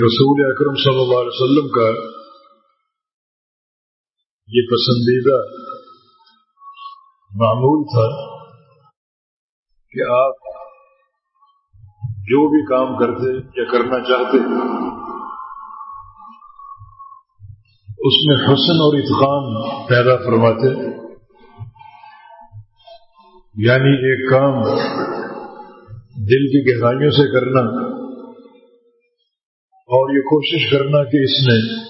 رسول اکرم صلی اللہ علیہ وسلم کا یہ پسندیدہ معمول تھا کہ آپ جو بھی کام کرتے یا کرنا چاہتے اس میں حسن اور اتقان پیدا فرماتے یعنی ایک کام دل کی گہرائیوں سے کرنا اور یہ کوشش کرنا کہ اس میں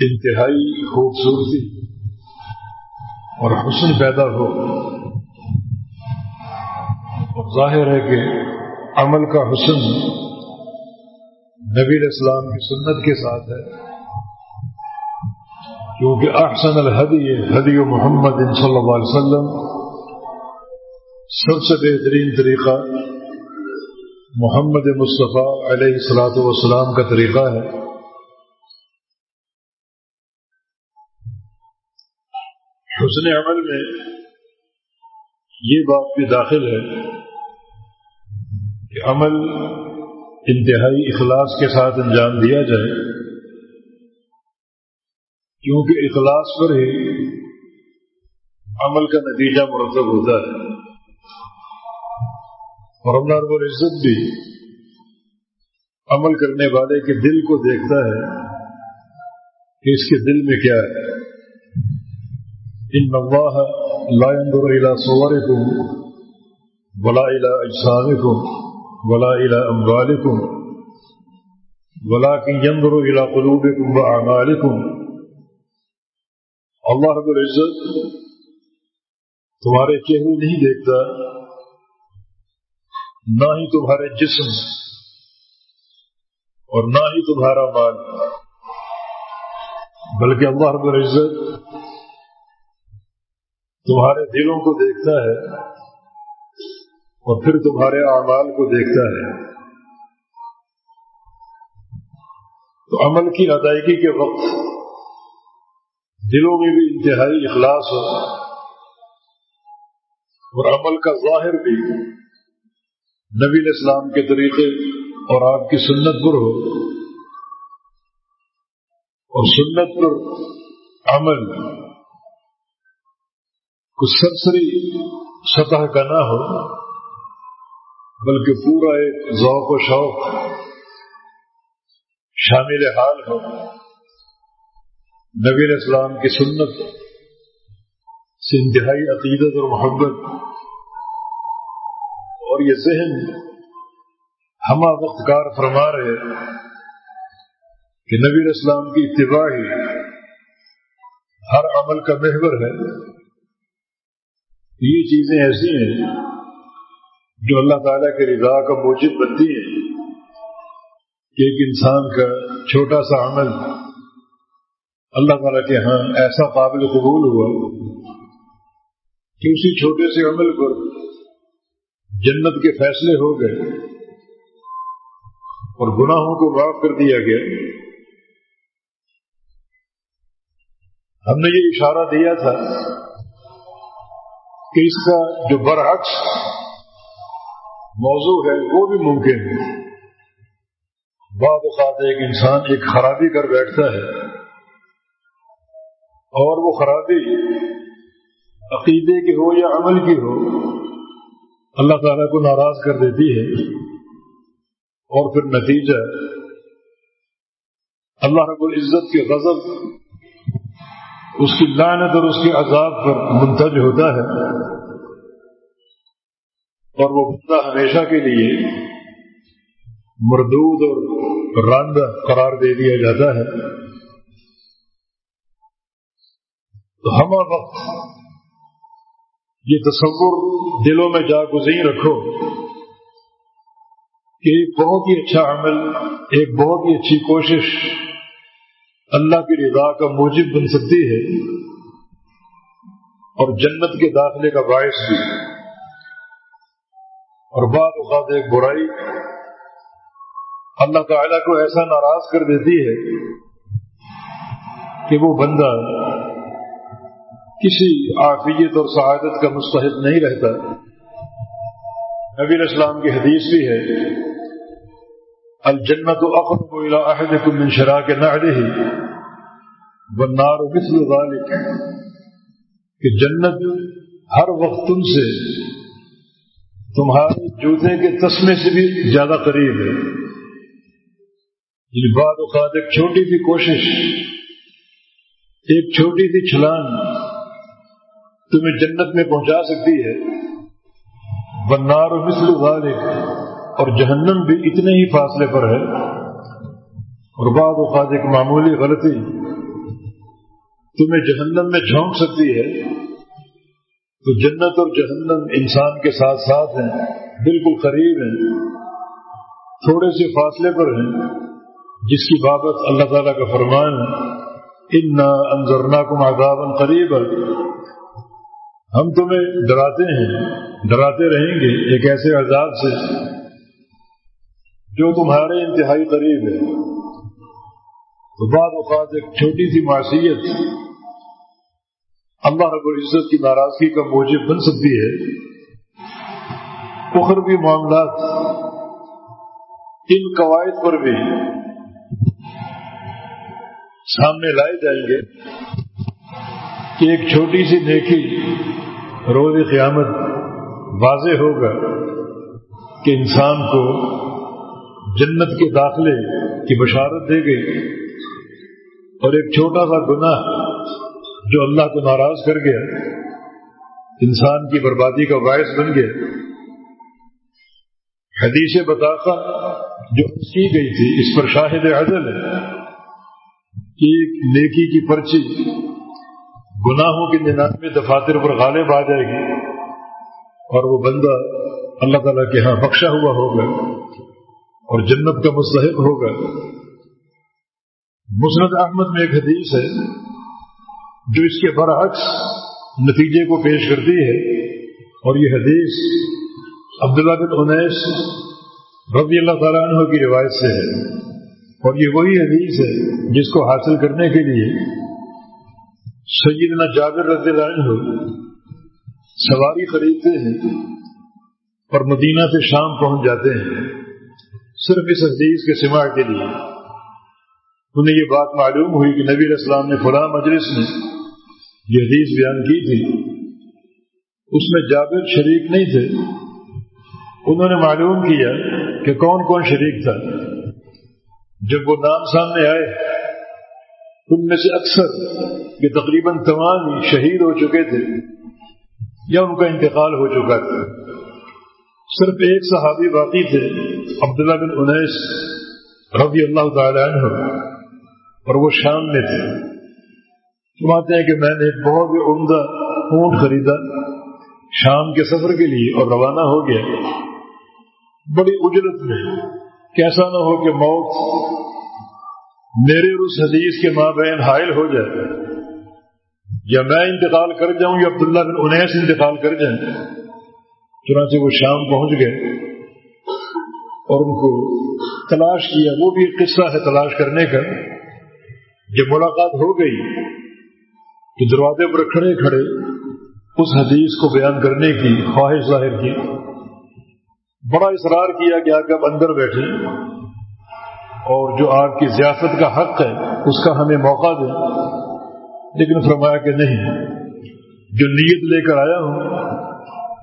انتہائی خوبصورتی اور حسن پیدا ہو۔ اور ظاہر ہے کہ عمل کا حسن نبی اسلام کی سنت کے ساتھ ہے۔ کیونکہ احسن الحدی حدی و محمد صلی اللہ علیہ وسلم، سب سے بہترین طریقہ محمد مصطفیٰ علیہ السلاۃ والسلام کا طریقہ ہے۔ حسن عمل میں یہ بات بھی داخل ہے کہ عمل انتہائی اخلاص کے ساتھ انجام دیا جائے، کیونکہ اخلاص پر ہی عمل کا نتیجہ مرتب ہوتا ہے۔ اور اللہ رب العزت بھی عمل کرنے والے کے دل کو دیکھتا ہے کہ اس کے دل میں کیا ہے۔ ان نواح لا ينظر الى صوركم ولا الى اجسامكم ولا الى اموالكم ولكن ينظر الى قلوبكم واعمالكم اللہ رب العزت تمہارے چہرے نہیں دیکھتا نہ ہی تمہارے جسم اور نہ ہی تمہارا مال۔ بلکہ اللہ رب العزت تمہارے دلوں کو دیکھتا ہے اور پھر تمہارے اعمال کو دیکھتا ہے۔ تو عمل کی ادائیگی کے وقت دلوں میں بھی انتہائی اخلاص ہو اور عمل کا ظاہر بھی۔ نبی اسلام کے طریقے اور آپ کی سنت پر ہو اور سنت پر عمل کچھ سرسری سطح کا نہ ہو، بلکہ پورا ایک ذوق و شوق شامل حال ہو، نبی اسلام کی سنت سے انتہائی عقیدت اور محبت اور یہ ذہن ہما وقت کار فرما رہے کہ نبی اسلام کی اتباع ہی ہر عمل کا محور ہے۔ یہ چیزیں ایسی ہیں جو اللہ تعالیٰ کے رضا کا موجب بنتی ہیں کہ ایک انسان کا چھوٹا سا عمل اللہ تعالیٰ کے ہاں ایسا قابل قبول ہوا کہ اسی چھوٹے سے عمل پر جنت کے فیصلے ہو گئے اور گناہوں کو معاف کر دیا گیا۔ ہم نے یہ اشارہ دیا تھا کہ اس کا جو برعکس موضوع ہے وہ بھی ممکن ہے۔ بعض اوقات ایک انسان ایک خرابی کر بیٹھتا ہے اور وہ خرابی عقیدے کی ہو یا عمل کی ہو اللہ تعالیٰ کو ناراض کر دیتی ہے اور پھر نتیجہ اللہ رب العزت کے غضب، اس کی لعنت اور اس کے عذاب پر منتج ہوتا ہے اور وہ بندہ ہمیشہ کے لیے مردود اور راندہ قرار دے دیا جاتا ہے۔ تو ہم وقت یہ تصور دلوں میں جا گزین رکھو کہ ایک بہت ہی اچھا عمل، ایک بہت ہی اچھی کوشش اللہ کی رضا کا موجب بن سکتی ہے اور جنت کے داخلے کا باعث بھی۔ اور بعد اوقات ایک برائی اللہ تعالیٰ کو ایسا ناراض کر دیتی ہے کہ وہ بندہ کسی عافیت اور سعادت کا مستحق نہیں رہتا۔ نبی اسلام کی حدیث بھی ہے، الجنت اقرب الى احدكم من شراك نعله والنار مثل ذلك کہ جنت ہر وقت تم سے تمہارے جوتے کے تسمے سے بھی زیادہ قریب ہے۔ یعنی بعد اوقات ایک چھوٹی سی کوشش، ایک چھوٹی سی چھلان تمہیں جنت میں پہنچا سکتی ہے۔ بنار و مثل غالب اور جہنم بھی اتنے ہی فاصلے پر ہے۔ اور بعد اوقات ایک معمولی غلطی تمہیں جہنم میں جھونک سکتی ہے۔ تو جنت اور جہنم انسان کے ساتھ ساتھ ہیں، بالکل قریب ہیں، تھوڑے سے فاصلے پر ہیں، جس کی بابت اللہ تعالیٰ کا فرمان ہے۔ ان انضرنا کو آدابن قریب ہم تمہیں ڈراتے ہیں، ڈراتے رہیں گے ایک ایسے عذاب سے جو تمہارے انتہائی قریب ہے۔ تو بعد اوقات ایک چھوٹی سی معصیت اللہ رب العزت کی ناراضگی کا موجب بن سکتی ہے۔ اخروی معاملات ان قواعد پر بھی سامنے لائے جائیں گے کہ ایک چھوٹی سی نیکی روز قیامت واضح ہوگا کہ انسان کو جنت کے داخلے کی بشارت دے گئی اور ایک چھوٹا سا گناہ جو اللہ کو ناراض کر گیا، انسان کی بربادی کا باعث بن گیا۔ حدیث بتاخا جو کی گئی تھی، اس پر شاہد عدل ہے کہ ایک نیکی کی پرچی گناہوں کے ننانوے دفاتر پر غالب آ جائے گی۔ اور وہ بندہ اللہ تعالیٰ کے ہاں بخشا ہوا ہوگا اور جنت کا مستحق ہوگا۔ مسرت احمد میں ایک حدیث ہے جو اس کے برعکس نتیجے کو پیش کرتی ہے۔ اور یہ حدیث عبداللہ بن انیس رضی اللہ تعالیٰ عنہ کی روایت سے ہے۔ اور یہ وہی حدیث ہے جس کو حاصل کرنے کے لیے سیدنا جابر رضی اللہ عنہ سواری خریدتے ہیں اور مدینہ سے شام پہنچ جاتے ہیں صرف اس حدیث کے سماع کے لیے۔ انہیں یہ بات معلوم ہوئی کہ نبی اسلام نے فلاں مجلس میں یہ حدیث بیان کی تھی۔ اس میں جابر شریک نہیں تھے۔ انہوں نے معلوم کیا کہ کون کون شریک تھا۔ جب وہ نام سامنے آئے ان میں سے اکثر یہ تقریباً تمام ہی شہید ہو چکے تھے یا ان کا انتقال ہو چکا تھا۔ صرف ایک صحابی باقی تھے، عبداللہ بن انیس رضی اللہ تعالی عنہ، اور وہ شام میں تھے۔ سماتے ہیں کہ میں نے بہت ہی عمدہ اونٹ خریدا۔ شام کے سفر کے لیے اور روانہ ہو گیا۔ بڑی اجرت میں کیسا نہ ہو کہ موت میرے اور اس حدیث کے ماں بہن حائل ہو جائے۔ یا میں انتقال کر جاؤں یا عبداللہ بن انیس انتقال کر جائیں۔ چنانچہ وہ شام پہنچ گئے اور ان کو تلاش کیا۔ وہ بھی ایک قصہ ہے تلاش کرنے کا۔ جب ملاقات ہو گئی کہ دروازے پر کھڑے کھڑے اس حدیث کو بیان کرنے کی خواہش ظاہر کی۔ بڑا اصرار کیا کہ آپ اندر بیٹھے اور جو آپ کی ضیافت کا حق ہے، اس کا ہمیں موقع دیں لیکن فرمایا کہ نہیں، جو نیت لے کر آیا ہوں،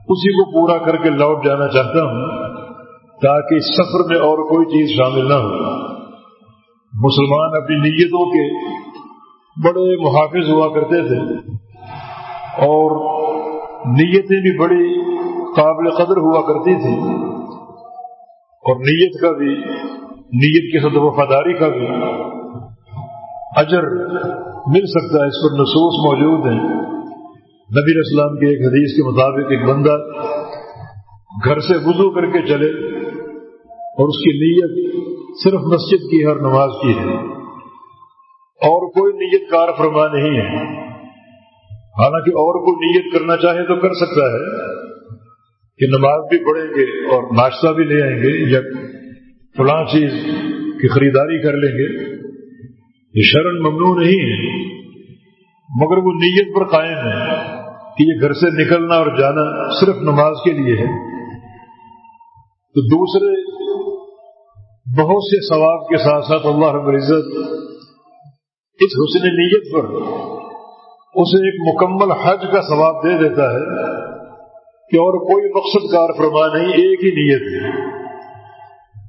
اسی کو پورا کر کے لوٹ جانا چاہتا ہوں، تاکہ اس سفر میں اور کوئی چیز شامل نہ ہو۔ مسلمان اپنی نیتوں کے بڑے محافظ ہوا کرتے تھے، اور نیتیں بھی بڑی قابل قدر ہوا کرتی تھی اور نیت کا بھی نیت کی سطح وفاداری کا بھی اجر مل سکتا ہے، اس پر نصوص موجود ہیں۔ نبی اسلام کے ایک حدیث کے مطابق ایک بندہ گھر سے وضو کر کے چلے اور اس کی نیت صرف مسجد کی ہر نماز کی ہے۔ اور کوئی نیت کار فرما نہیں ہے۔ حالانکہ اور کوئی نیت کرنا چاہے تو کر سکتا ہے کہ نماز بھی پڑھیں گے اور ناشتہ بھی لے آئیں گے یا فلاں چیز کی خریداری کر لیں گے، یہ شرن ممنوع نہیں ہے، مگر وہ نیت پر قائم ہے کہ یہ گھر سے نکلنا اور جانا صرف نماز کے لیے ہے۔ تو دوسرے بہت سے ثواب کے ساتھ ساتھ اللہ رب العزت اس حسن نیت پر اسے ایک مکمل حج کا ثواب دے دیتا ہے کہ اور کوئی مقصد کار فرما نہیں، ایک ہی نیت ہے۔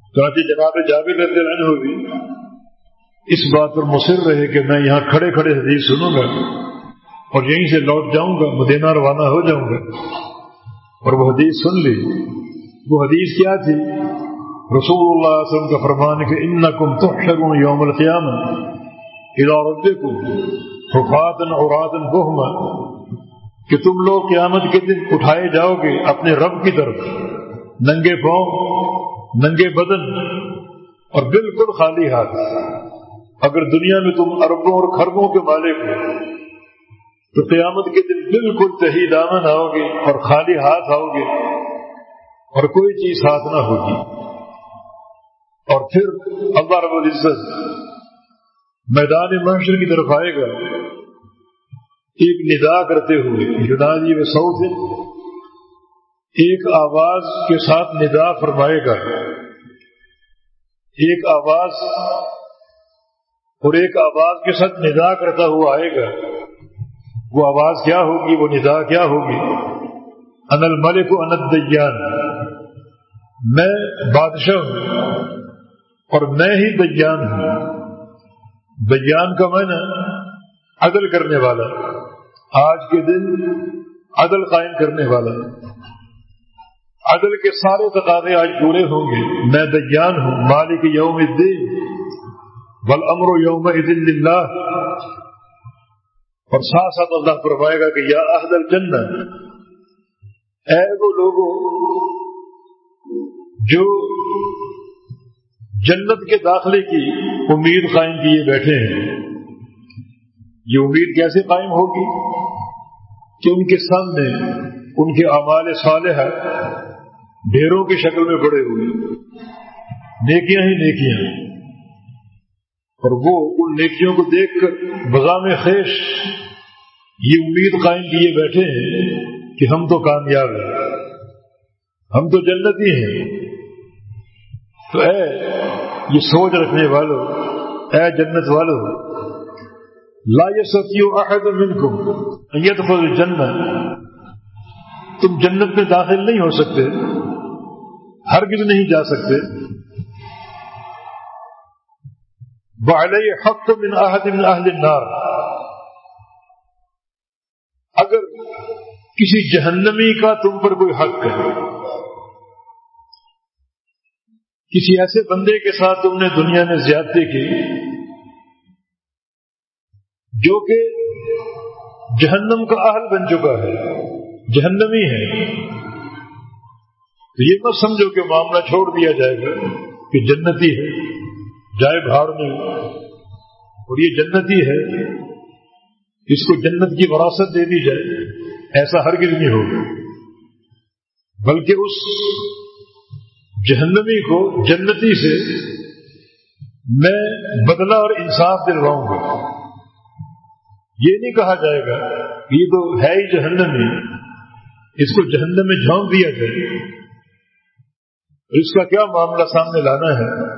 چانچہ جناب جاوید عنہ بھی اس بات پر مصر رہے کہ میں یہاں کھڑے کھڑے حدیث سنوں گا اور یہیں سے لوٹ جاؤں گا، مدینہ روانہ ہو جاؤں گا۔ اور وہ حدیث سن لی۔ وہ حدیث کیا تھی؟ رسول اللہ علیہ وسلم کا فرمان کہ ان کم تحشرون یوم القیام اذا ربکم حفاظن عوراتن بہما۔ کہ تم لوگ قیامت کے دن اٹھائے جاؤ گے اپنے رب کی طرف، ننگے پاؤں ننگے بدن اور بالکل خالی ہاتھ۔ اگر دنیا میں تم اربوں اور خربوں کے مالک ہو، تو قیامت کے دن بالکل تہی دامن آؤ گے اور خالی ہاتھ آؤ گے اور کوئی چیز ہاتھ نہ ہوگی۔ اور پھر اللہ رب العزت میدان محشر کی طرف آئے گا۔ ایک ندا کرتے ہوئے یونانی جی میں سو دن ایک آواز کے ساتھ ندا فرمائے گا۔ ایک آواز اور ایک آواز کے ساتھ ندا کرتا ہوا آئے گا۔ وہ آواز کیا ہوگی؟ وہ ندا کیا ہوگی؟ انل ملک انت دیان میں بادشاہ ہوں اور میں ہی دیان ہوں۔ دیان کا میں عدل کرنے والا، آج کے دن عدل قائم کرنے والا۔ عدل کے سارے تقاضے آج پورے ہوں گے۔ میں دیان ہوں۔ مالک یوم الدین بل امر یوم دن اللہ اور ساتھ ساتھ اللہ فرمائے گا کہ یا احد اے وہ لوگوں جو جنت کے داخلے کی امید قائم کیے بیٹھے ہیں، یہ امید کیسے قائم ہوگی؟ کہ ان کے سامنے ان کے اعمال صالح ڈھیروں کی شکل میں پڑے ہوئے نیکیاں ہی نیکیاں اور وہ ان نیکیوں کو دیکھ کر بغام خیش یہ امید قائم کیے بیٹھے ہیں کہ ہم تو کامیاب ہیں۔ ہم تو جنتی ہیں۔ تو اے، یہ سوچ رکھنے والوں اے جنت والوں لا سکیو احد منکم يدخل جنت تم جنت میں داخل نہیں ہو سکتے، ہرگز نہیں جا سکتے۔ وعلی حق من احد من اہل النار۔ اگر کسی جہنمی کا تم پر کوئی حق ہے، کسی ایسے بندے کے ساتھ تم نے دنیا میں زیادتی کی جو کہ جہنم کا اہل بن چکا ہے۔ جہنمی ہے۔ تو یہ مت سمجھو کہ معاملہ چھوڑ دیا جائے گا کہ جنتی ہے۔ جائے بھاڑ میں۔ اور یہ جنتی ہے۔ اس کو جنت کی وراثت دے دی جائے۔ ایسا ہرگز نہیں ہوگا۔ بلکہ اس جہنمی کو جنتی سے میں بدلہ اور انصاف دلواؤں گا۔ یہ نہیں کہا جائے گا کہ یہ تو ہے ہی جہنمی۔ اس کو جہنم میں جھونک دیا جائے۔ اس کا کیا معاملہ سامنے لانا ہے؟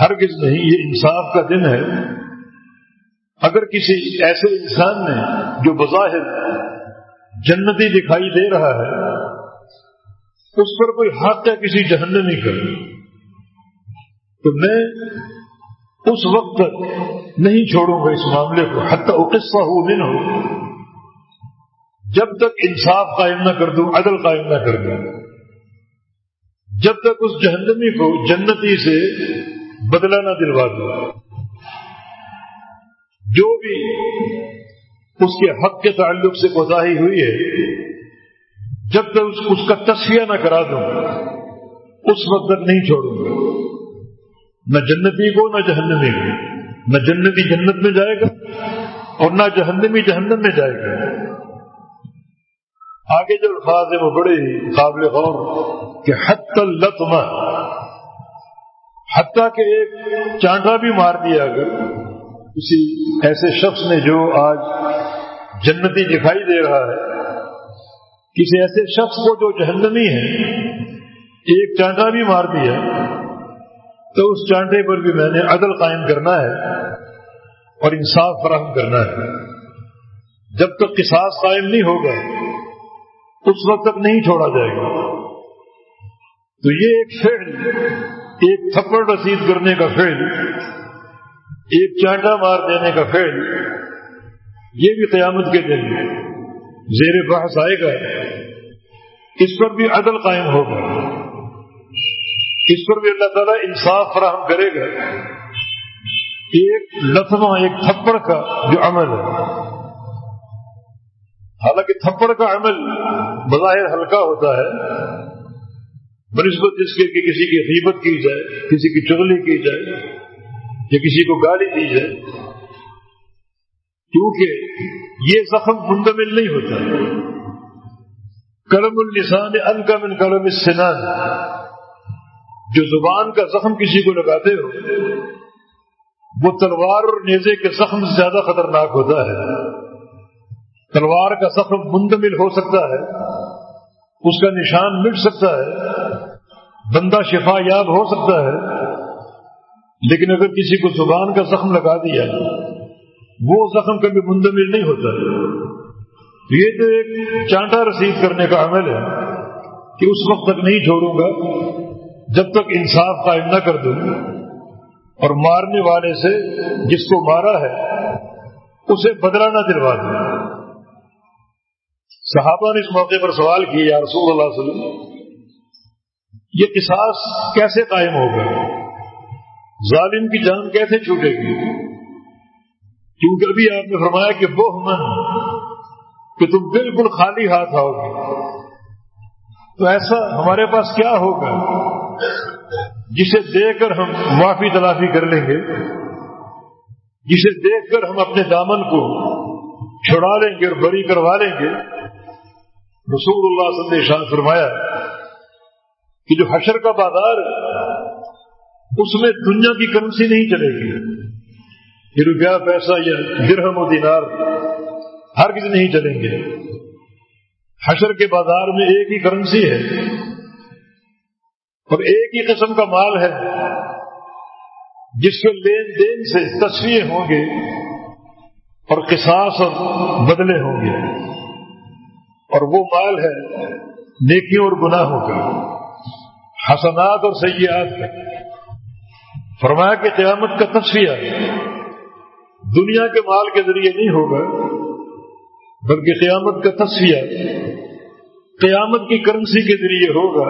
ہرگز نہیں، یہ انصاف کا دن ہے۔ اگر کسی ایسے انسان نے جو بظاہر جنتی دکھائی دے رہا ہے، اس پر کوئی حق ہے کسی جہنمی کا تو میں اس وقت تک نہیں چھوڑوں گا اس معاملے کو۔ حتی قصہ ہو دن ہو جب تک انصاف قائم نہ کر دوں، عدل قائم نہ کر دوں۔ جب تک اس جہنمی کو جنتی سے بدلا نہ دلوا دوں۔ جو بھی اس کے حق کے تعلق سے کوتاہی ہوئی ہے، جب تک اس کا تصفیہ نہ کرا دوں، اس وقت تک نہیں چھوڑوں گا۔ نہ جنتی کو، نہ جہنمی کو۔ نہ جنتی جنت میں جائے گا اور نہ جہنمی جہنم میں جائے گا۔ آگے جو الفاظ ہے وہ بڑے ہی قابل غور کہ حت التما حتیٰ کہ ایک چانٹا بھی مار دیا اگر کسی ایسے شخص نے جو آج جنتی دکھائی دے رہا ہے، کسی ایسے شخص کو جو جہنمی ہے، ایک چانٹا بھی مار دیا۔ تو اس چانٹے پر بھی میں نے عدل قائم کرنا ہے اور انصاف فراہم کرنا ہے۔ جب تک قصاص قائم نہیں ہوگا اس وقت تک نہیں چھوڑا جائے گا۔ تو یہ ایک فعل، ایک تھپڑ رسید کرنے کا فعل، ایک چانٹا مار دینے کا فعل، یہ بھی قیامت کے دن زیر بحث آئے گا۔ اس پر بھی عدل قائم ہوگا۔ اس پر بھی اللہ تعالیٰ انصاف فراہم کرے گا۔ ایک لطمہ ایک تھپڑ کا جو عمل ہے۔ حالانکہ تھپڑ کا عمل بظاہر ہلکا ہوتا ہے، بنسبت جس کے کہ کسی کی حیبت کی جائے، کسی کی چغلی کی جائے، یا کسی کو گالی دی جائے، کیونکہ یہ زخم منتمل نہیں ہوتا۔ کلم النسان ان کا من کلم السنان۔ جو زبان کا زخم کسی کو لگاتے ہو، وہ تلوار اور نیزے کے زخم سے زیادہ خطرناک ہوتا ہے۔ تلوار کا زخم منتمل ہو سکتا ہے، اس کا نشان مٹ سکتا ہے، بندہ شفا یاب ہو سکتا ہے، لیکن اگر کسی کو زبان کا زخم لگا دیا، وہ زخم کبھی منتمل نہیں ہوتا۔ یہ تو ایک چانٹا رسید کرنے کا عمل ہے کہ اس وقت تک نہیں چھوڑوں گا، جب تک انصاف قائم نہ کر دوں۔ اور مارنے والے سے جس کو مارا ہے، اسے بدلا نہ دلوا دوں۔ صحابہ نے اس موقع پر سوال کیا، یا رسول اللہ علیہ وسلم، یہ قصاص کیسے قائم ہوگا ظالم کی جان کیسے چھوٹے گی؟ کیونکہ ابھی آپ نے فرمایا کہ وہ من کہ تم بالکل خالی ہاتھ آؤ گے۔ تو ایسا ہمارے پاس کیا ہوگا؟ جسے دیکھ کر ہم معافی تلافی کر لیں گے، جسے دیکھ کر ہم اپنے دامن کو چھڑا لیں گے اور بری کروا لیں گے رسول اللہ صلی اللہ علیہ وسلم فرمایا کہ جو حشر کا بازار اس میں دنیا کی کرنسی نہیں چلے گی۔ یہ روپیہ، پیسہ یا درہم و دینار ہر کسی نہیں چلیں گے۔ حشر کے بازار میں ایک ہی کرنسی ہے اور ایک ہی قسم کا مال ہے۔ جس کے لین دین سے تصویر ہوں گے اور قصاص اور بدلے ہوں گے۔ اور وہ مال ہے، نیکیوں اور گناہوں کا، حسنات اور سیاحت کا۔ فرمایا کہ قیامت کا تصویر دنیا کے مال کے ذریعے نہیں ہوگا، بلکہ قیامت کا تصویر قیامت کی کرنسی کے ذریعے ہوگا،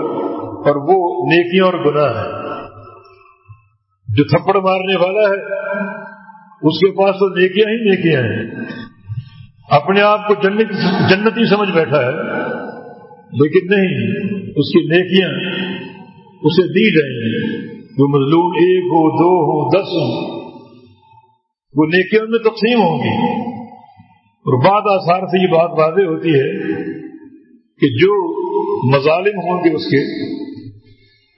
اور وہ نیکیاں اور گناہ ہے جو تھپڑ مارنے والا ہے، اس کے پاس تو نیکیاں ہی نیکیاں ہیں۔ اپنے آپ کو جنت جنتی سمجھ بیٹھا ہے، لیکن نہیں، اس کی نیکیاں اسے دی جائیں گی وہ مظلوم ایک ہو، دو ہو، دس ہو وہ نیکیوں میں تقسیم ہوں گی۔ اور بعد آثار سے یہ بات واضح ہوتی ہے کہ جو مظالم ہوں گے اس کے،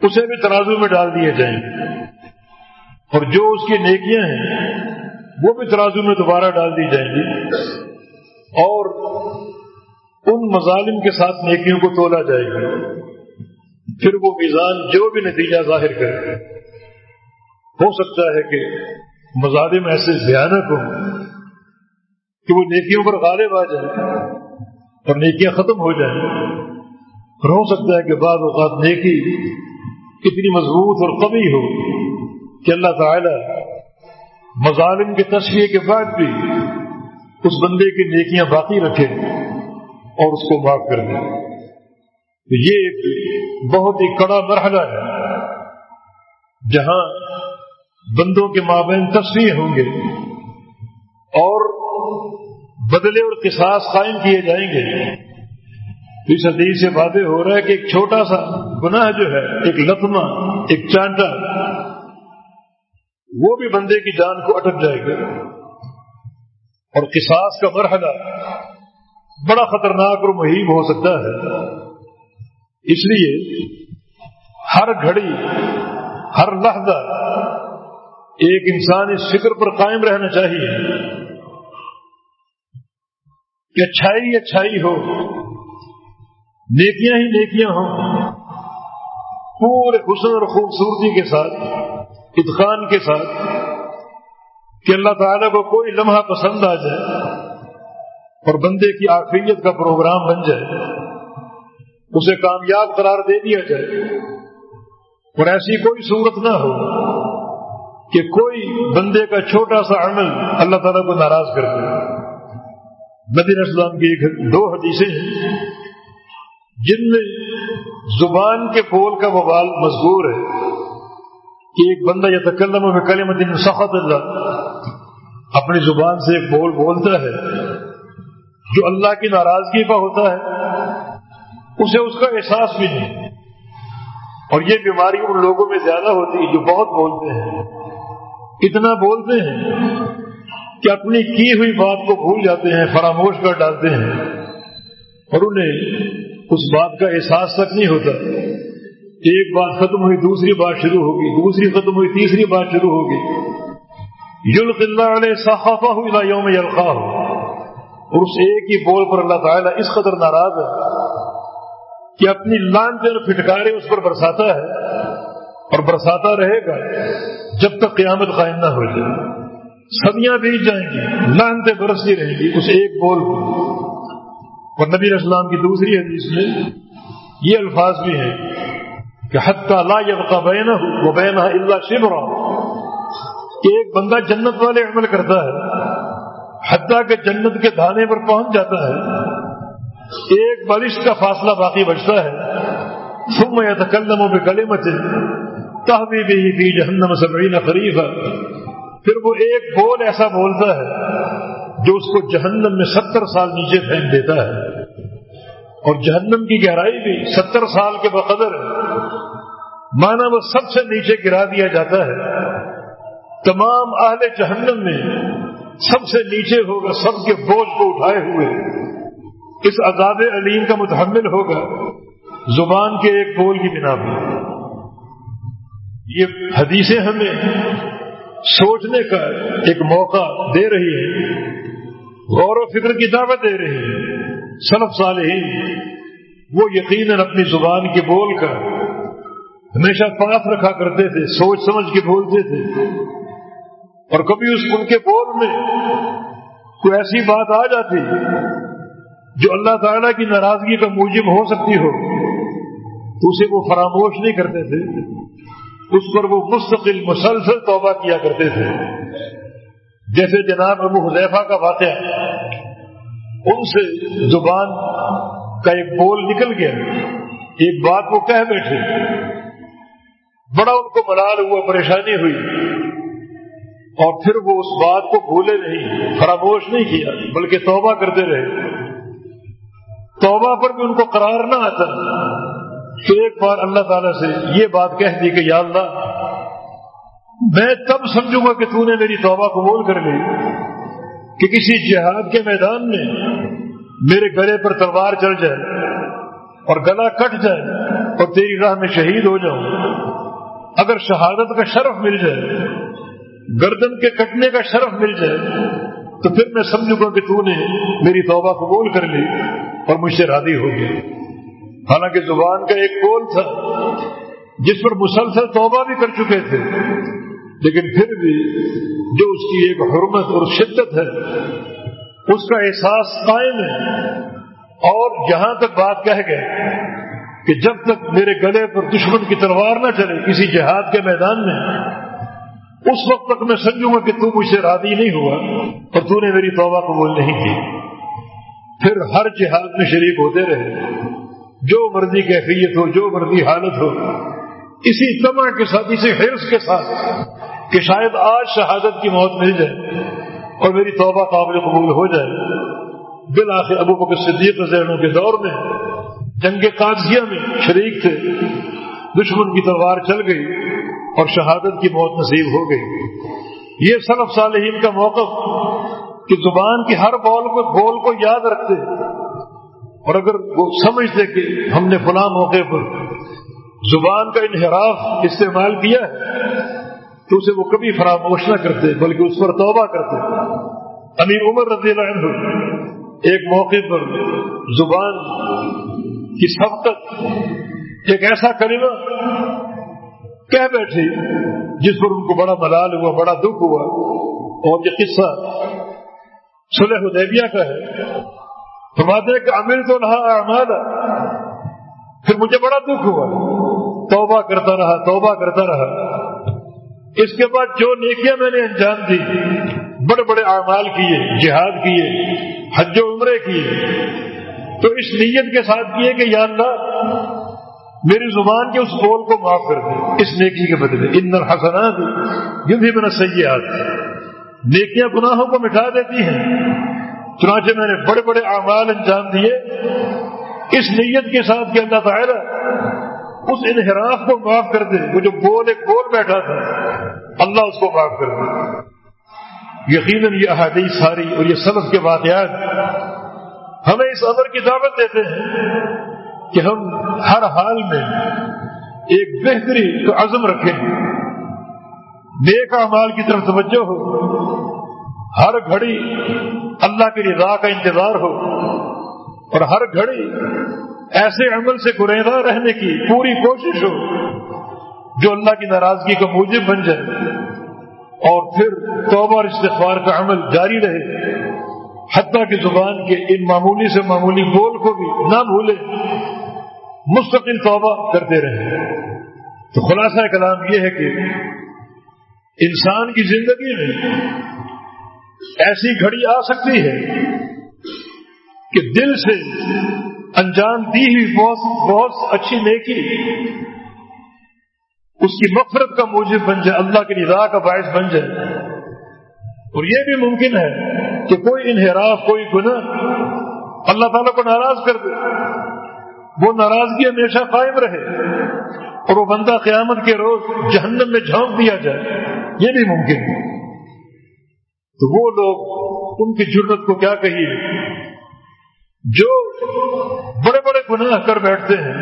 اسے بھی ترازو میں ڈال دیے جائیں۔ گے اور جو اس کی نیکیاں ہیں، وہ بھی ترازو میں دوبارہ ڈال دی جائیں گی۔ اور ان مظالم کے ساتھ نیکیوں کو تولا جائے گا پھر وہ میزان جو بھی نتیجہ ظاہر کرے۔ ہو سکتا ہے کہ مظالم ایسے بھیانک ہوں کہ وہ نیکیوں پر غالب آ جائیں اور نیکیاں ختم ہو جائیں۔ اور ہو سکتا ہے کہ بعض اوقات نیکی کتنی مضبوط اور قوی ہو کہ اللہ تعالی مظالم کے تصویر کے بعد بھی اس بندے کی نیکیاں باقی رکھے اور اس کو معاف کر دے یہ ایک بہت ہی کڑا مرحلہ ہے جہاں بندوں کے مابین تصویر ہوں گے اور بدلے اور قصاص قائم کیے جائیں گے۔ تو اس حدیث سے واضح ہو رہا ہے کہ ایک چھوٹا سا گناہ جو ہے، ایک لطمہ ایک چانٹا، وہ بھی بندے کی جان کو اٹک جائے گا۔ اور قصاص کا مرحلہ بڑا خطرناک اور مہیم ہو سکتا ہے۔ اس لیے ہر گھڑی، ہر لحظہ ایک انسان اس فکر پر قائم رہنا چاہیے کہ اچھائی اچھائی ہو، نیکیاں ہی نیکیاں ہوں۔ پورے حسن اور خوبصورتی کے ساتھ اتخان کے ساتھ کہ اللہ تعالیٰ کو کوئی لمحہ پسند آ جائے اور بندے کی آخریت کا پروگرام بن جائے، اسے کامیاب قرار دے دیا جائے، اور ایسی کوئی صورت نہ ہو کہ کوئی بندے کا چھوٹا سا عمل اللہ تعالیٰ کو ناراض کر دے۔ نبی اسلام کی ایک دو حدیثیں ہیں، جن میں زبان کے بول کا وبال مضبور ہے کہ ایک بندہ یا تکلم میں کلمت سخت اللہ اپنی زبان سے ایک بول بولتا ہے، جو اللہ کی ناراضگی کا ہوتا ہے، اسے اس کا احساس بھی نہیں۔ اور یہ بیماری ان لوگوں میں زیادہ ہوتی ہے جو بہت بولتے ہیں۔ اتنا بولتے ہیں کہ اپنی کی ہوئی بات کو بھول جاتے ہیں، فراموش کر ڈالتے ہیں۔ اور انہیں اس بات کا احساس تک نہیں ہوتا ایک بات ختم ہوئی، دوسری بات شروع ہوگی، دوسری ختم ہوئی، تیسری بات شروع ہوگی۔ یلق اللہ علیہ صحافہ ہوئی یوم یلقا ہو اور اس ایک ہی بول پر اللہ تعالیٰ اس قدر ناراض ہے کہ اپنی لان جو پھٹکارے اس پر برساتا ہے اور برساتا رہے گا جب تک قیامت قائم نہ ہو جائے۔ سبیاں بیچ جائیں گی لانتے برستی رہیں گی اس ایک بول پر۔ اور نبی اسلام کی دوسری حدیث میں یہ الفاظ بھی ہیں کہ حتیٰ لا یبقى بین وہ بین اللہ شبرا۔ کہ ایک بندہ جنت والے عمل کرتا ہے، حتیٰ کہ جنت کے دھانے پر پہنچ جاتا ہے، ایک بارش کا فاصلہ باقی بچتا ہے، ثم يتكلم بكلمه تهوي به في جهنم 70 خريفا پھر وہ ایک بول ایسا بولتا ہے جو اس کو جہنم میں ستر سال نیچے پھینک دیتا ہے۔ اور جہنم کی گہرائی بھی ستر سال کے بقدر ہے۔ مانا وہ سب سے نیچے گرا دیا جاتا ہے۔ تمام اہل جہنم میں سب سے نیچے ہوگا، سب کے بوجھ کو اٹھائے ہوئے۔ اس عذاب علیم کا متحمل ہوگا زبان کے ایک بول کی بنا پر۔ یہ حدیثیں ہمیں سوچنے کا ایک موقع دے رہی ہے غور و فکر کی دعوت دے رہی ہے سلف صالحین، وہ یقیناً اپنی زبان کے بول کر ہمیشہ پاس رکھا کرتے تھے، سوچ سمجھ کے بولتے تھے۔ اور کبھی اس ان کے بول میں کوئی ایسی بات آ جاتی جو اللہ تعالیٰ کی ناراضگی کا موجب ہو سکتی ہو تو اسے وہ فراموش نہیں کرتے تھے، اس پر وہ مستقل مسلسل توبہ کیا کرتے تھے۔ جیسے جناب ابو حذیفہ کا واقعہ، ان سے زبان کا ایک بول نکل گیا، ایک بات وہ کہہ بیٹھے۔ بڑا ان کو ملال ہوا، پریشانی ہوئی۔ اور پھر وہ اس بات کو بھولے نہیں، فراموش نہیں کیا، بلکہ توبہ کرتے رہے۔ توبہ پر بھی ان کو قرار نہ آتا۔ تو ایک بار اللہ تعالیٰ سے یہ بات کہہ دی کہ یا اللہ، میں تب سمجھوں گا کہ تو نے میری توبہ قبول کر لی۔ کہ کسی جہاد کے میدان میں میرے گلے پر تلوار چل جائے اور گلا کٹ جائے اور تیری راہ میں شہید ہو جاؤں۔ اگر شہادت کا شرف مل جائے گردن کے کٹنے کا شرف مل جائے تو پھر میں سمجھوں گا کہ تو نے میری توبہ قبول کر لی اور مجھ سے راضی ہو گئی حالانکہ زبان کا ایک قول تھا، جس پر مسلسل توبہ بھی کر چکے تھے، لیکن پھر بھی جو اس کی ایک حرمت اور شدت ہے، اس کا احساس قائم ہے۔ اور جہاں تک بات کہہ گئے کہ جب تک میرے گلے پر دشمن کی تلوار نہ چلے کسی جہاد کے میدان میں اس وقت تک میں سمجھوں گا کہ تو مجھ سے راضی نہیں ہوا اور تو نے میری توبہ قبول نہیں کی۔ پھر ہر جہاد میں شریک ہوتے رہے۔ جو مرضی کیفیت ہو، جو مرضی حالت ہو، اسی تما کے ساتھ، اسی حرص کے ساتھ کہ شاید آج شہادت کی موت مل جائے اور میری توبہ قابل قبول ہو جائے۔ بالآخر ابو بکر صدیق ذہنوں کے دور میں، جنگ قادسیہ میں شریک تھے۔ دشمن کی تلوار چل گئی۔ اور شہادت کی موت نصیب ہو گئی۔ یہ صنف صالحین کا موقف کہ زبان کی ہر بول کو بول کو یاد رکھتے۔ اور اگر وہ سمجھتے کہ ہم نے فلاں موقع پر زبان کا انحراف استعمال کیا ہے، تو اسے وہ کبھی فراموش نہ کرتے، بلکہ اس پر توبہ کرتے۔ امیر عمر رضی اللہ عنہ ایک موقع پر زبان کی سبقت، ایک ایسا کلمہ کہہ بیٹھے جس پر ان کو بڑا ملال ہوا، بڑا دکھ ہوا، اور یہ قصہ سلح حدیبیہ کا ہے۔ فرماتے کہ امیر تو رہا، اعمال۔ پھر مجھے بڑا دکھ ہوا۔ توبہ کرتا رہا، توبہ کرتا رہا۔ اس کے بعد جو نیکیاں میں نے انجام دی، بڑے بڑے اعمال کیے، جہاد کیے، حج و عمرے کیے۔ تو اس نیت کے ساتھ کیے کہ یا اللہ میری زبان کے اس بول کو معاف کر دے۔ اس نیکی کے بدلے۔ ان الحسنات یوں بھی میرا سیاحت نیکیاں گناہوں کو مٹا دیتی ہیں۔ چنانچہ میں نے بڑے بڑے اعمال انجام دیے۔ اس نیت کے ساتھ کہ اللہ تعالیٰ اس انحراف کو معاف کر دے۔ وہ جو بول ایک بول بیٹھا تھا، اللہ اس کو معاف کر دے۔ یقیناً یہ احادیث ساری اور یہ سبق کے واقعات ہمیں اس عمر کی دعوت دیتے ہیں۔ کہ ہم ہر حال میں ایک بہتری تو عزم رکھیں۔ نیک اعمال کی طرف توجہ ہو۔ ہر گھڑی اللہ کی رضا کا انتظار ہو۔ اور ہر گھڑی ایسے عمل سے گریزا رہنے کی پوری کوشش ہو جو اللہ کی ناراضگی کا موجب بن جائے۔ اور پھر توبہ اور استغفار کا عمل جاری رہے۔ حتیٰ کی زبان کے ان معمولی سے معمولی بول کو بھی نہ بھولے۔ مستقل توبہ کرتے رہے تو خلاصہ کلام یہ ہے کہ انسان کی زندگی میں ایسی گھڑی آ سکتی ہے کہ دل سے انجام دی ہوئی بہت بہت اچھی نیکی اس کی مفرت کا موجب بن جائے، اللہ کی رضا کا باعث بن جائے۔ اور یہ بھی ممکن ہے کہ کوئی انحراف، کوئی گناہ اللہ تعالیٰ کو ناراض کر دے۔ وہ ناراضگی ہمیشہ قائم رہے اور وہ بندہ قیامت کے روز جہنم میں جھونک دیا جائے، یہ بھی ممکن ہے۔ تو وہ لوگ ان کی جرت کو کیا کہیے؟ جو بڑے بڑے گناہ کر بیٹھتے ہیں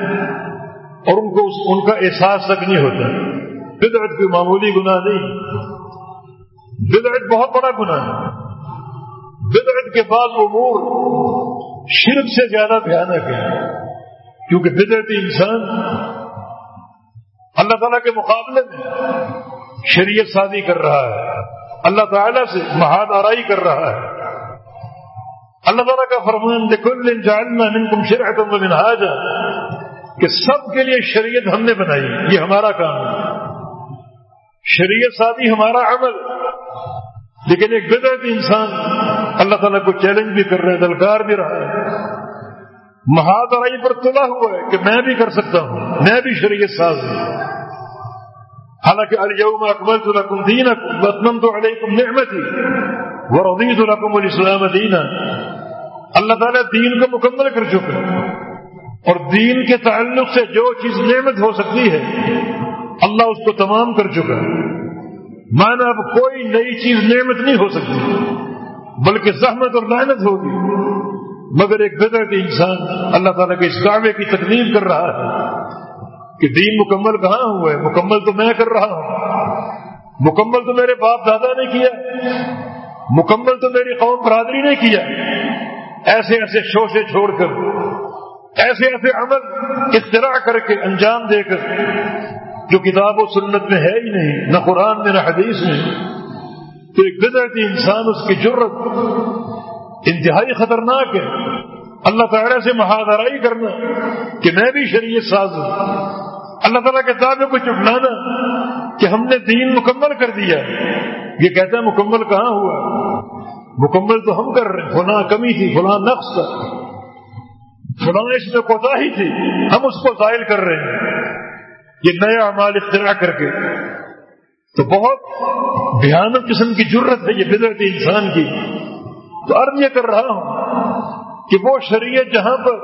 اور ان کو ان کا احساس تک نہیں ہوتا۔ بدعت کوئی معمولی گناہ نہیں۔ بدعت بہت بڑا گناہ ہے۔ بدعت کے بعد امور شرک سے زیادہ بھیانک ہے۔ کیونکہ بدعتی انسان اللہ تعالیٰ کے مقابلے میں شریعت سازی کر رہا ہے، اللہ تعالیٰ سے مہاد آرائی کر رہا ہے۔ اللہ تعالیٰ کا فرمان دیکھل جاننا منکم شرعت و منہاجا کہ سب کے لیے شریعت ہم نے بنائی، یہ ہمارا کام ہے۔ شریعت سادی ہمارا عمل۔ لیکن ایک بدعت انسان اللہ تعالیٰ کو چیلنج بھی کر رہے ہیں دلکار بھی رہا ہے۔ مہادرائی پر تلا ہوا ہے کہ میں بھی کر سکتا ہوں، میں بھی شریعت ساز ہوں۔ حالانکہ اليوم اکملت لکم دینکم، واتممت علیکم نعمتی، ورضیت لکم الاسلام دینا۔ اللہ تعالیٰ دین کو مکمل کر چکا اور دین کے تعلق سے جو چیز نعمت ہو سکتی ہے، اللہ اس کو تمام کر چکا مانا اب کوئی نئی چیز نعمت نہیں ہو سکتی، بلکہ زحمت اور محنت ہوگی۔ مگر ایک بدرت انسان اللہ تعالیٰ کے اس دعوے کی تکلیف کر رہا ہے کہ دین مکمل کہاں ہوا ہے؟ مکمل تو میں کر رہا ہوں۔ مکمل تو میرے باپ دادا نے کیا مکمل تو میری قوم برادری نے کیا ایسے ایسے شوشے چھوڑ کر، ایسے ایسے عمل اختراع کر کے انجام دے کر، جو کتاب و سنت میں ہے ہی نہیں، نہ قرآن میں، نہ حدیث میں۔ تو ایک بدرتی انسان، اس کی جرت انتہائی خطرناک ہے۔ اللہ تعالیٰ سے مہادرائی کرنا، کہ میں بھی شریعت ساز ہوں۔ اللہ تعالیٰ کے دعوے کو چٹلانا کہ ہم نے دین مکمل کر دیا۔ یہ کہتا ہے مکمل کہاں ہوا؟ مکمل تو ہم کر رہے ہیں۔ فلاں کمی تھی، فلاں نقص۔ تھا فلاں اس میں کوتا ہی تھی۔ ہم اس کو ظاہر کر رہے ہیں۔ یہ نیا امال اختراع کر کے۔ تو بہت بھیانک قسم کی ضرورت ہے یہ بدرتی انسان کی۔ تو عرض یہ کر رہا ہوں کہ وہ شریعت جہاں پر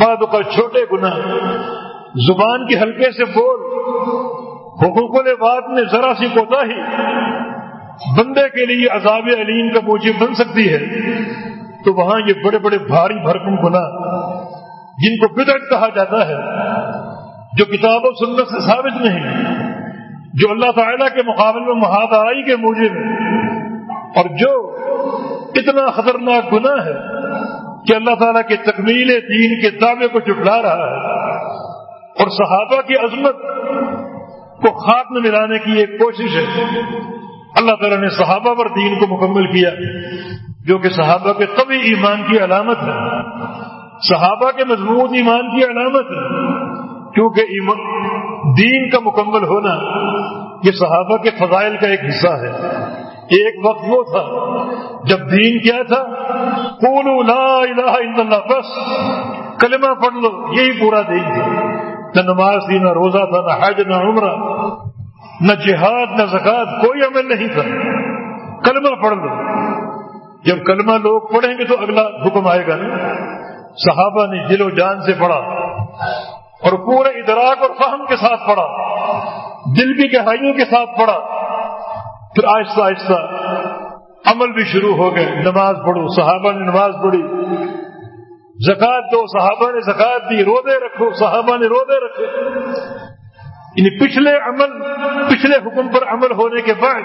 بعد کا چھوٹے گناہ، زبان کی ہلکے سے بول، حقوق الباد میں ذرا سی کوتا ہی بندے کے لیے عذاب علیم کا موجب بن سکتی ہے، تو وہاں یہ بڑے بڑے بھاری بھرکم گناہ جن کو بدعت کہا جاتا ہے، جو کتاب و سنت سے ثابت نہیں، جو اللہ تعالیٰ کے مقابلے میں مہادائی کے موجب اور جو اتنا خطرناک گناہ ہے کہ اللہ تعالیٰ کے تکمیل دین کے دعوے کو چٹلا رہا ہے۔ اور صحابہ کی عظمت کو خاک میں ملانے کی ایک کوشش ہے۔ اللہ تعالیٰ نے صحابہ پر دین کو مکمل کیا، جو کہ صحابہ کے قوی ایمان کی علامت ہے۔ صحابہ کے مضبوط ایمان کی علامت ہے، کیونکہ دین کا مکمل ہونا یہ صحابہ کے فضائل کا ایک حصہ ہے۔ ایک وقت وہ تھا جب دین کیا تھا لا الہ الا اللہ، بس کلمہ پڑھ لو، یہی پورا دین تھا۔ نہ نماز تھی، نہ روزہ تھا، نہ حج، نہ عمرہ، نہ جہاد، نہ زکات کوئی عمل نہیں تھا۔ کلمہ پڑھ لو۔ جب کلمہ لوگ پڑھیں گے تو اگلا حکم آئے گا۔ نا صحابہ نے دل و جان سے پڑھا اور پورے ادراک اور فہم کے ساتھ پڑھا۔ دل کی گہرائیوں کے ساتھ پڑھا۔ پھر آہستہ آہستہ عمل بھی شروع ہو گئے، نماز پڑھو، صحابہ نے نماز پڑھی زکات دو، صحابہ نے زکات دی رودے رکھو، صحابہ نے رودے رکھے۔ یعنی پچھلے عمل، پچھلے حکم پر عمل ہونے کے بعد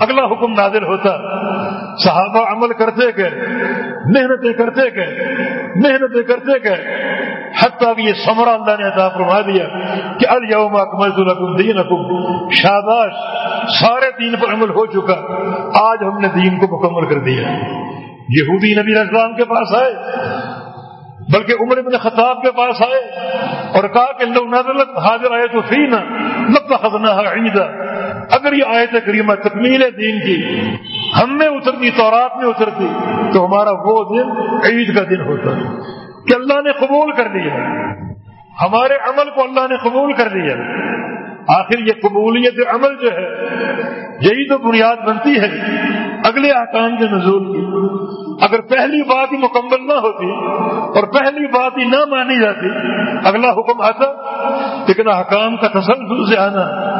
اگلا حکم نازل ہوتا۔ صحابہ عمل کرتے گئے، محنتیں کرتے گئے، محنتیں کرتے گئے۔ حتیٰ کہ یہ سمرا اللہ نے عطا فرما دیا کہ الوم اکمل الحکم دین حکم شاباش، سارے دین پر عمل ہو چکا۔ آج ہم نے دین کو مکمل کر دیا۔ یہودی نبی اسلام کے پاس آئے، بلکہ عمر بن خطاب کے پاس آئے اور کہا کہ لو نزلت حاضر آئے تو فی نا لب خزنہ عیدہ اگر یہ آیت کریمہ تکمیل دین کی ہم میں اترتی، تورات میں اترتی، تو ہمارا وہ دن عید کا دن ہوتا۔ کہ اللہ نے قبول کر دیا ہمارے عمل کو اللہ نے قبول کر دیا آخر یہ قبولیت عمل جو ہے، یہی تو بنیاد بنتی ہے۔ اگلے احکام کے نزول کی۔ اگر پہلی بات ہی مکمل نہ ہوتی اور پہلی بات ہی نہ مانی جاتی، اگلا حکم آتا، لیکن حکام کا تسلسل سے آنا۔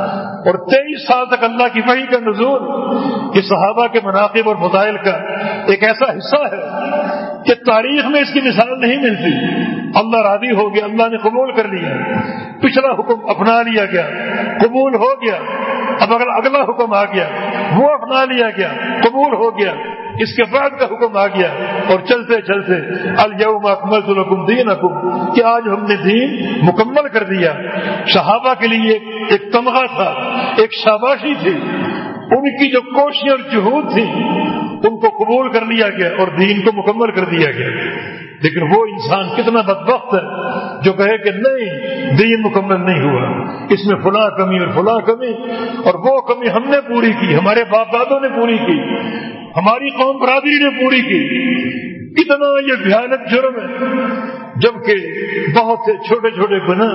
اور تیئیس سال تک اللہ کی وحی کا نزول یہ صحابہ کے مناقب اور فضائل کا ایک ایسا حصہ ہے۔ کہ تاریخ میں اس کی مثال نہیں ملتی۔ اللہ راضی ہو گیا، اللہ نے قبول کر لیا۔ پچھلا حکم اپنا لیا گیا، قبول ہو گیا۔ اب اگر اگلا حکم آ گیا، وہ اپنا لیا گیا، قبول ہو گیا۔ اس کے بعد کا حکم آ گیا۔ اور چلتے چلتے الم اکمل الحکم دین حکم کہ آج ہم نے دین مکمل کر دیا۔ صحابہ کے لیے ایک تمغہ تھا، ایک شاباشی تھی۔ ان کی جو کوششیں اور جہود تھی ان کو قبول کر لیا گیا اور دین کو مکمل کر دیا گیا۔ لیکن وہ انسان کتنا بدبخت ہے جو کہے کہ نہیں، دین مکمل نہیں ہوا۔ اس میں فلاں کمی اور فلاں کمی۔ اور وہ کمی ہم نے پوری کی، ہمارے باپ دادوں نے پوری کی۔ ہماری قوم برادری نے پوری کی۔ کتنا یہ بھیانک جرم ہے۔ جبکہ بہت سے چھوٹے چھوٹے گناہ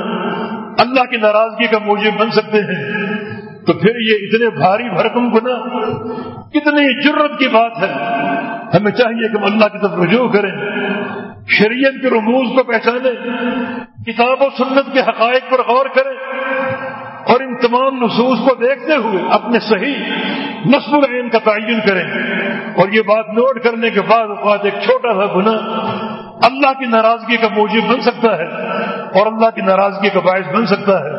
اللہ کی ناراضگی کا موجب بن سکتے ہیں۔ تو پھر یہ اتنے بھاری بھرکم گنا کتنی جرت کی بات ہے۔ ہمیں چاہیے کہ ہم اللہ کی طرف رجوع کریں، شریعت کے رموز کو پہچانیں، کتاب و سنت کے حقائق پر غور کریں، اور ان تمام نصوص کو دیکھتے ہوئے اپنے صحیح نصب العین کا تعین کریں۔ اور یہ بات نوٹ کرنے کے بعد اوقات ایک چھوٹا سا گناہ، اللہ کی ناراضگی کا موجب بن سکتا ہے اور اللہ کی ناراضگی کا باعث بن سکتا ہے۔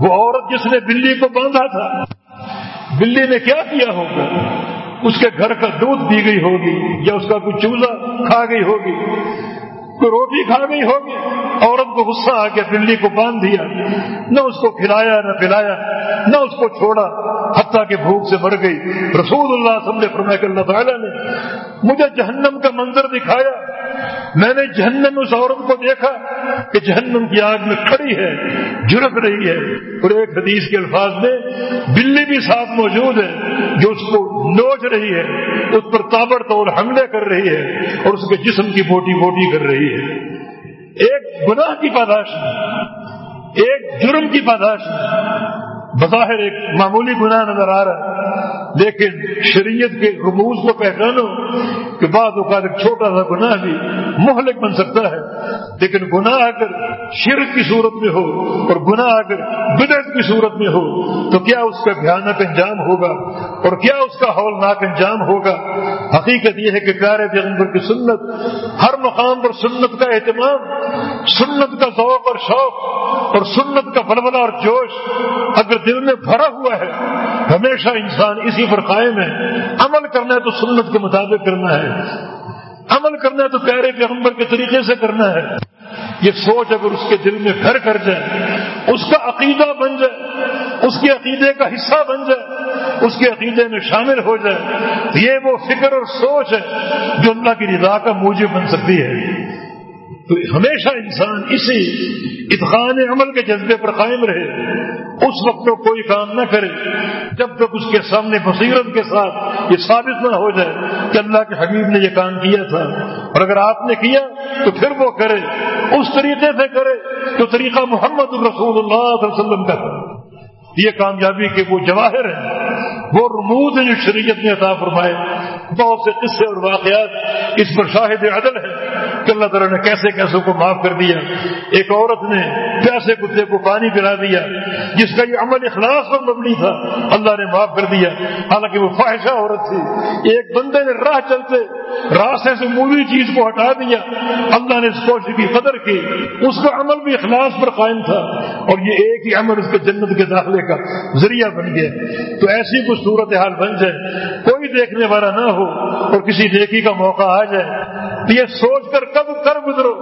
وہ عورت جس نے بلی کو باندھا تھا، بلی نے کیا کیا ہوگا؟ اس کے گھر کا دودھ دی گئی ہوگی یا اس کا کوئی چولہا کھا گئی ہوگی؟ کوئی روٹی کھا گئی ہوگی، عورت کو غصہ آ کے بلی کو باندھ دیا، نہ اس کو کھلایا، نہ پلایا، نہ اس کو چھوڑا، حتیٰ کہ بھوک سے مر گئی۔ رسول اللہ سب نے فرمایا کہ اللہ تعالیٰ نے مجھے جہنم کا منظر دکھایا۔ میں نے جہنم اس عورت کو دیکھا کہ جہنم کی آگ میں کھڑی ہے جھڑک رہی ہے۔ اور ایک حدیث کے الفاظ میں بلی بھی ساتھ موجود ہے، جو اس کو نوچ رہی ہے، اس پر تابڑ توڑ حملے کر رہی ہے اور اس کے جسم کی بوٹی بوٹی کر رہی ہے۔ ایک گناہ کی پاداش ایک جرم کی پاداش بظاہر ایک معمولی گناہ نظر آ رہا ہے۔ لیکن شریعت کے رموز کو پہچانو کہ بعد اوقات ایک چھوٹا سا گناہ بھی مہلک بن سکتا ہے۔ لیکن گناہ اگر شرک کی صورت میں ہو اور گناہ اگر بدعت کی صورت میں ہو تو کیا اس کا بھیانک انجام ہوگا؟ اور کیا اس کا ہولناک انجام ہوگا؟ حقیقت یہ ہے کہ پیارے پیغمبر کی سنت، ہر مقام پر سنت کا اہتمام، سنت کا ذوق اور شوق اور سنت کا بلبلا اور جوش اگر دل میں بھرا ہوا ہے۔ ہمیشہ انسان اسی پر قائم ہے۔ عمل کرنا ہے تو سنت کے مطابق کرنا ہے۔ عمل کرنا ہے تو پیارے پیغمبر کے طریقے سے کرنا ہے۔ یہ سوچ اگر اس کے دل میں گھر کر جائے، اس کا عقیدہ بن جائے، اس کے عقیدے کا حصہ بن جائے، اس کے عقیدے میں شامل ہو جائے، یہ وہ فکر اور سوچ ہے جو اللہ کی رضا کا موجب بن سکتی ہے۔ تو ہمیشہ انسان اسی اتقان عمل کے جذبے پر قائم رہے، اس وقت تو کوئی کام نہ کرے، جب تک اس کے سامنے بصیرت کے ساتھ یہ ثابت نہ ہو جائے کہ اللہ کے حبیب نے یہ کام کیا تھا۔ اور اگر آپ نے کیا تو پھر وہ کرے، اس طریقے سے کرے جو طریقہ محمد الرسول اللہ علیہ وسلم کا یہ کامیابی کے وہ جواہر ہیں، وہ رمود ہیں جو شریعت نے عطا فرمائے۔ بہت سے قصے اور واقعات اس پر شاہد عدل ہے کہ اللہ تعالیٰ نے کیسے کیسے کو معاف کر دیا۔ ایک عورت نے پیاسے کتے کو پانی پلا دیا، جس کا یہ عمل اخلاص پر مبنی تھا، اللہ نے معاف کر دیا۔ حالانکہ وہ فواہشہ عورت تھی۔ ایک بندے نے راہ چلتے راستے سے مولی چیز کو ہٹا دیا۔ اللہ نے اس کوشش کی قدر کی، اس کا عمل بھی اخلاص پر قائم تھا۔ اور یہ ایک ہی عمل اس کے جنت کے داخلے کا ذریعہ بن گیا۔ تو ایسی کچھ صورت حال بن جائے، کوئی دیکھنے والا نہ ہو اور کسی نیکی کا موقع آ جائے تو یہ سوچ کر کب کر گزرو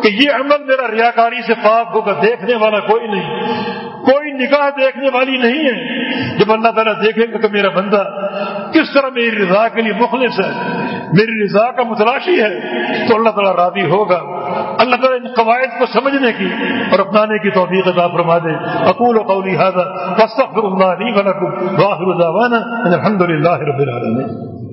کہ یہ عمل میرا ریاکاری سے پاک ہوگا، دیکھنے والا کوئی نہیں۔ کوئی نگاہ دیکھنے والی نہیں ہے۔ جب اللہ تعالیٰ دیکھے گا کہ میرا بندہ کس طرح میری رضا کے لیے مخلص ہے، میری رضا کا متلاشی ہے، تو اللہ تعالیٰ راضی ہوگا۔ اللہ تعالیٰ ان قواعد کو سمجھنے کی اور اپنانے کی توفیق عطا فرما دے۔ اقول و قولی حاضر فاستغفر اللہ لی ولکم واخر دعوانا الحمد للہ رب العالمین